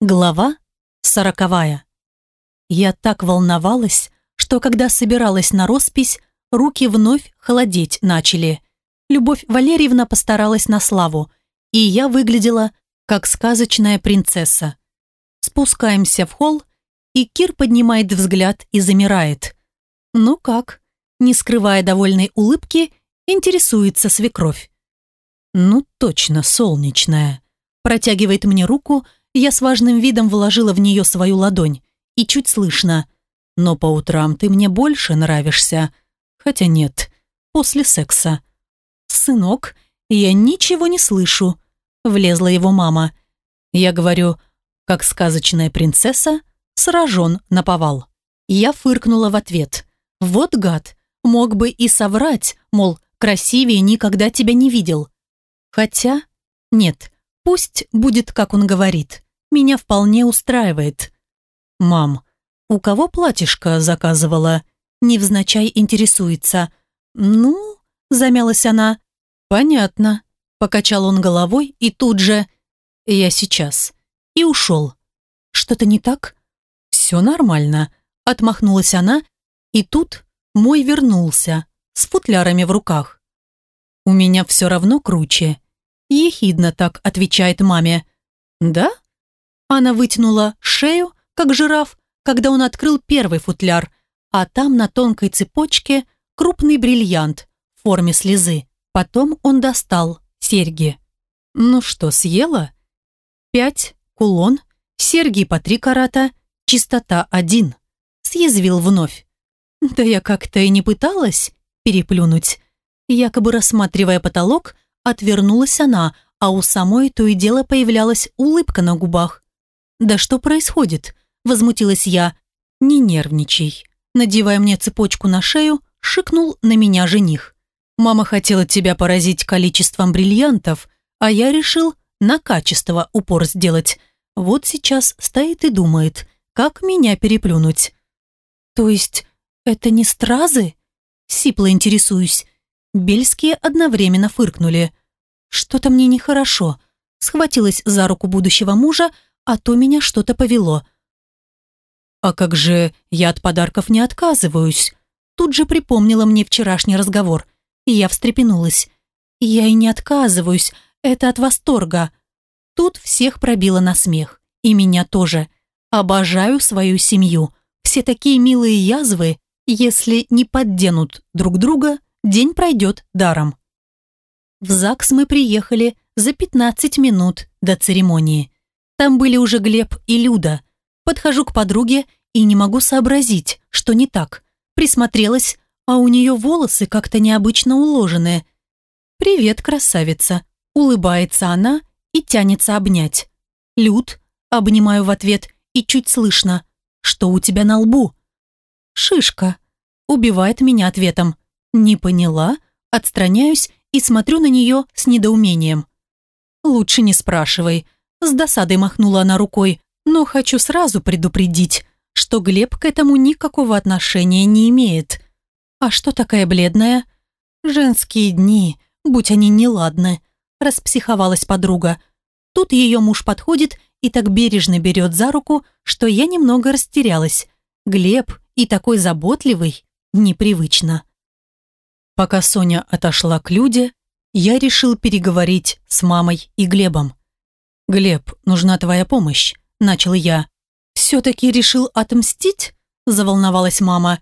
Глава сороковая. Я так волновалась, что когда собиралась на роспись, руки вновь холодеть начали. Любовь Валерьевна постаралась на славу, и я выглядела как сказочная принцесса. Спускаемся в холл, и Кир поднимает взгляд и замирает. «Ну как?» Не скрывая довольной улыбки, интересуется свекровь. «Ну точно, солнечная». Протягивает мне руку, я с важным видом вложила в нее свою ладонь. И чуть слышно. «Но по утрам ты мне больше нравишься. Хотя нет, после секса». «Сынок, я ничего не слышу», — влезла его мама. Я говорю, как сказочная принцесса, сражен на повал. Я фыркнула в ответ. «Вот гад, мог бы и соврать, мол, красивее никогда тебя не видел». Хотя, нет, пусть будет, как он говорит меня вполне устраивает. «Мам, у кого платьишко заказывала?» Невзначай интересуется. «Ну?» – замялась она. «Понятно». Покачал он головой и тут же... «Я сейчас». И ушел. «Что-то не так?» «Все нормально», – отмахнулась она. И тут мой вернулся, с футлярами в руках. «У меня все равно круче». Ехидно так отвечает маме. «Да?» Она вытянула шею, как жираф, когда он открыл первый футляр, а там на тонкой цепочке крупный бриллиант в форме слезы. Потом он достал серьги. «Ну что, съела?» «Пять, кулон, серьги по три карата, чистота один», съязвил вновь. «Да я как-то и не пыталась переплюнуть». Якобы рассматривая потолок, отвернулась она, а у самой то и дело появлялась улыбка на губах. «Да что происходит?» – возмутилась я. «Не нервничай». Надевая мне цепочку на шею, шикнул на меня жених. «Мама хотела тебя поразить количеством бриллиантов, а я решил на качество упор сделать. Вот сейчас стоит и думает, как меня переплюнуть». «То есть это не стразы?» Сипло интересуюсь. Бельские одновременно фыркнули. «Что-то мне нехорошо». Схватилась за руку будущего мужа, а то меня что-то повело. «А как же я от подарков не отказываюсь?» Тут же припомнила мне вчерашний разговор, и я встрепенулась. «Я и не отказываюсь, это от восторга». Тут всех пробило на смех, и меня тоже. Обожаю свою семью. Все такие милые язвы, если не подденут друг друга, день пройдет даром. В ЗАГС мы приехали за 15 минут до церемонии. Там были уже Глеб и Люда. Подхожу к подруге и не могу сообразить, что не так. Присмотрелась, а у нее волосы как-то необычно уложены. «Привет, красавица!» Улыбается она и тянется обнять. «Люд?» Обнимаю в ответ и чуть слышно. «Что у тебя на лбу?» «Шишка!» Убивает меня ответом. «Не поняла?» Отстраняюсь и смотрю на нее с недоумением. «Лучше не спрашивай», с досадой махнула она рукой, но хочу сразу предупредить, что Глеб к этому никакого отношения не имеет. А что такая бледная? Женские дни, будь они неладны, распсиховалась подруга. Тут ее муж подходит и так бережно берет за руку, что я немного растерялась. Глеб и такой заботливый, непривычно. Пока Соня отошла к Люде, я решил переговорить с мамой и Глебом. «Глеб, нужна твоя помощь», – начал я. «Все-таки решил отмстить?» – заволновалась мама.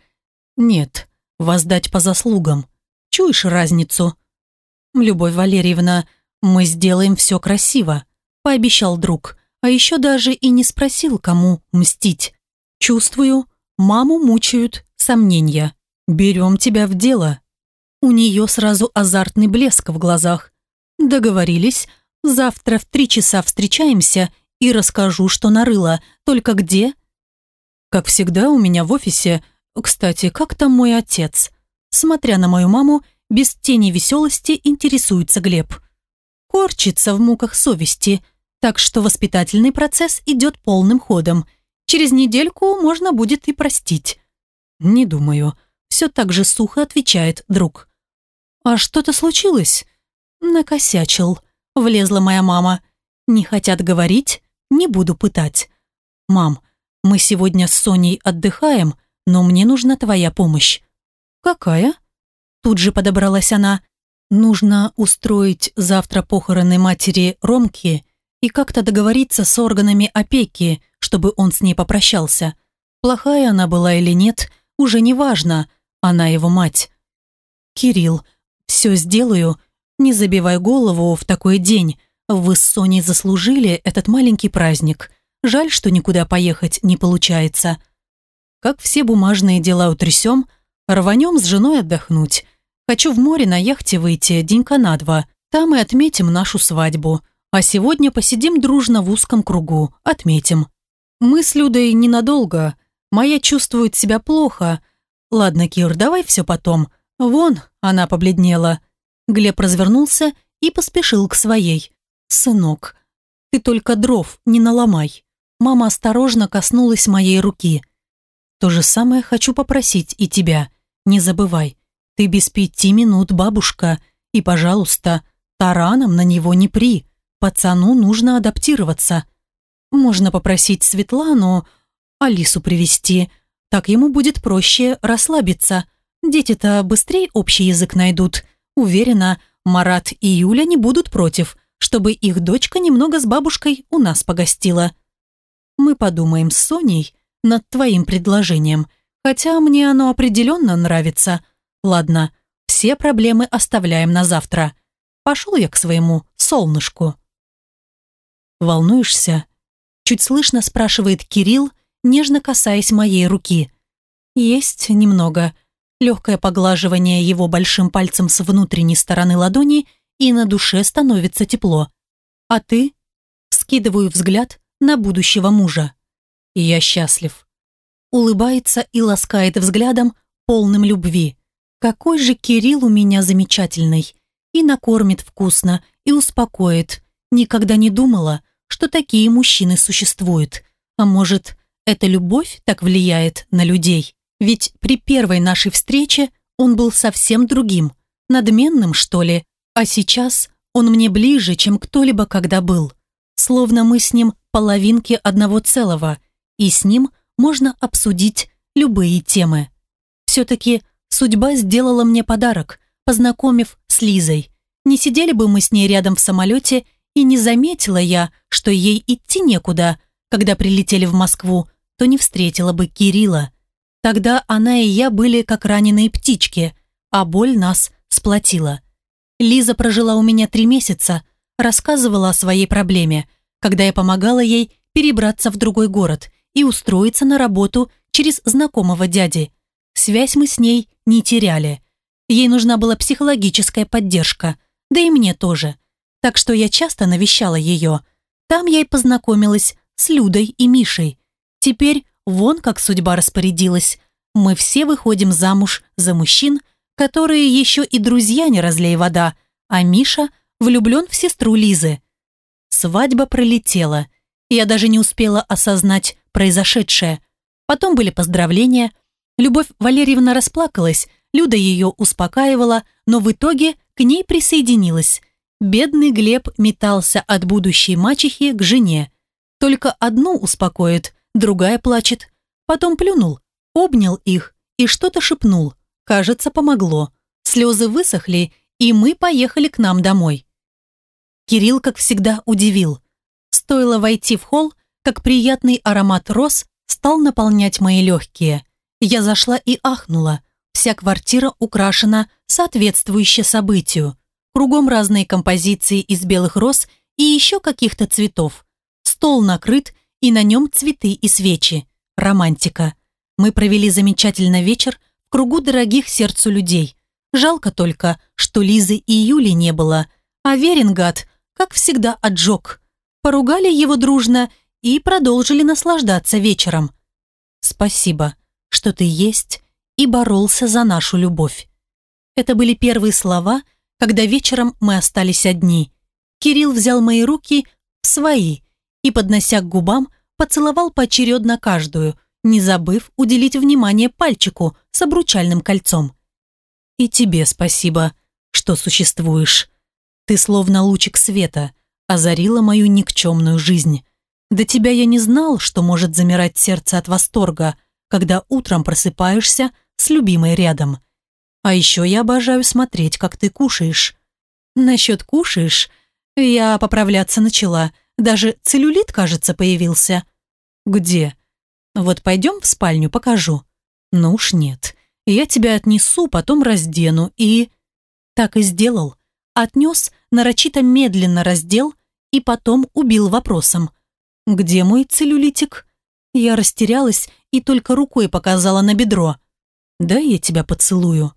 «Нет, воздать по заслугам. Чуешь разницу?» «Любовь Валерьевна, мы сделаем все красиво», – пообещал друг, а еще даже и не спросил, кому мстить. «Чувствую, маму мучают сомнения. Берем тебя в дело». У нее сразу азартный блеск в глазах. Договорились, Завтра в три часа встречаемся и расскажу, что нарыла. Только где?» «Как всегда, у меня в офисе. Кстати, как там мой отец?» Смотря на мою маму, без тени веселости интересуется Глеб. Корчится в муках совести, так что воспитательный процесс идет полным ходом. Через недельку можно будет и простить. «Не думаю», — все так же сухо отвечает друг. «А что-то случилось?» «Накосячил», влезла моя мама. Не хотят говорить? не буду пытать. Мам, мы сегодня с Соней отдыхаем, но мне нужна твоя помощь. Какая? Тут же подобралась она. Нужно устроить завтра похороны матери Ромки и как-то договориться с органами опеки, чтобы он с ней попрощался. Плохая она была или нет, уже не важно, она его мать. «Кирилл, все сделаю, не забивай голову в такой день. Вы с Соней заслужили этот маленький праздник. Жаль, что никуда поехать не получается. Как все бумажные дела утрясем, рванем с женой отдохнуть. Хочу в море на яхте выйти денька на два. Там и отметим нашу свадьбу. А сегодня посидим дружно в узком кругу, отметим. Мы с Людой ненадолго. Моя чувствует себя плохо. Ладно, Кир, давай все потом. Вон, она побледнела. Глеб развернулся и поспешил к своей. «Сынок, ты только дров не наломай». Мама осторожно коснулась моей руки. «То же самое хочу попросить и тебя. Не забывай, ты без пяти минут бабушка, и, пожалуйста, тараном на него не при. Пацану нужно адаптироваться. Можно попросить Светлану, Алису привести. Так ему будет проще расслабиться. Дети-то быстрее общий язык найдут. Уверена, Марат и Юля не будут против, чтобы их дочка немного с бабушкой у нас погостила. Мы подумаем с Соней над твоим предложением, хотя мне оно определенно нравится. Ладно, все проблемы оставляем на завтра. Пошел я к своему солнышку. «Волнуешься?» Чуть слышно спрашивает Кирилл, нежно касаясь моей руки. Есть немного. Легкое поглаживание его большим пальцем с внутренней стороны ладони, и на душе становится тепло. А ты? Скидываю взгляд на будущего мужа. Я счастлив. Улыбается и ласкает взглядом, полным любви. Какой же Кирилл у меня замечательный. И накормит вкусно, и успокоит. Никогда не думала, что такие мужчины существуют. А может, эта любовь так влияет на людей? Ведь при первой нашей встрече он был совсем другим, надменным, что ли, а сейчас он мне ближе, чем кто-либо когда был. Словно мы с ним половинки одного целого, и с ним можно обсудить любые темы. Все-таки судьба сделала мне подарок, познакомив с Лизой. Не сидели бы мы с ней рядом в самолете и не заметила я, что ей идти некуда, когда прилетели в Москву, то не встретила бы Кирилла. Тогда она и я были как раненые птички, а боль нас сплотила. Лиза прожила у меня три месяца, рассказывала о своей проблеме, когда я помогала ей перебраться в другой город и устроиться на работу через знакомого дяди. Связь мы с ней не теряли. Ей нужна была психологическая поддержка, да и мне тоже – так что я часто навещала ее. Там я и познакомилась с Людой и Мишей. Теперь вон как судьба распорядилась. Мы все выходим замуж за мужчин, которые еще и друзья не разлей вода, а Миша влюблен в сестру Лизы. Свадьба пролетела. Я даже не успела осознать произошедшее. Потом были поздравления. Любовь Валерьевна расплакалась, Люда ее успокаивала, но в итоге к ней присоединилась. Бедный Глеб метался от будущей мачехи к жене. Только одну успокоит, другая плачет. Потом плюнул, обнял их и что-то шепнул. Кажется, помогло. Слезы высохли, и мы поехали к нам домой. Кирилл, как всегда, удивил. Стоило войти в холл, как приятный аромат роз стал наполнять мои легкие. Я зашла и ахнула. Вся квартира украшена соответствующе событию. Кругом разные композиции из белых роз и еще каких-то цветов. Стол накрыт, и на нем цветы и свечи. Романтика. Мы провели замечательный вечер в кругу дорогих сердцу людей. Жалко только, что Лизы и Юли не было, а Верингат, как всегда, отжег. Поругали его дружно и продолжили наслаждаться вечером. «Спасибо, что ты есть и боролся за нашу любовь». Это были первые слова – когда вечером мы остались одни. Кирилл взял мои руки в свои и, поднося к губам, поцеловал поочередно каждую, не забыв уделить внимание пальчику с обручальным кольцом. «И тебе спасибо, что существуешь. Ты словно лучик света, озарила мою никчемную жизнь. До тебя я не знал, что может замирать сердце от восторга, когда утром просыпаешься с любимой рядом. А еще я обожаю смотреть, как ты кушаешь. Насчет кушаешь, я поправляться начала. Даже целлюлит, кажется, появился. Где? Вот пойдем в спальню, покажу. Ну уж нет. Я тебя отнесу, потом раздену и... Так и сделал. Отнес, нарочито медленно раздел и потом убил вопросом. «Где мой целлюлитик?» Я растерялась и только рукой показала на бедро. «Да я тебя поцелую».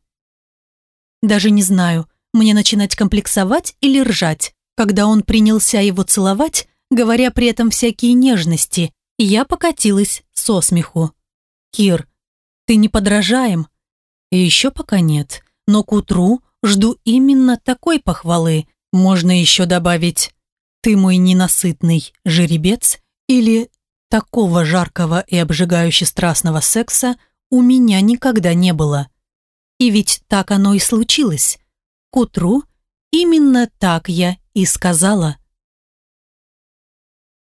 Даже не знаю, мне начинать комплексовать или ржать, когда он принялся его целовать, говоря при этом всякие нежности, я покатилась со смеху. «Кир, ты не подражаем?» «Еще пока нет, но к утру жду именно такой похвалы. Можно еще добавить «Ты мой ненасытный жеребец» или «Такого жаркого и обжигающе страстного секса у меня никогда не было». И ведь так оно и случилось. К утру именно так я и сказала.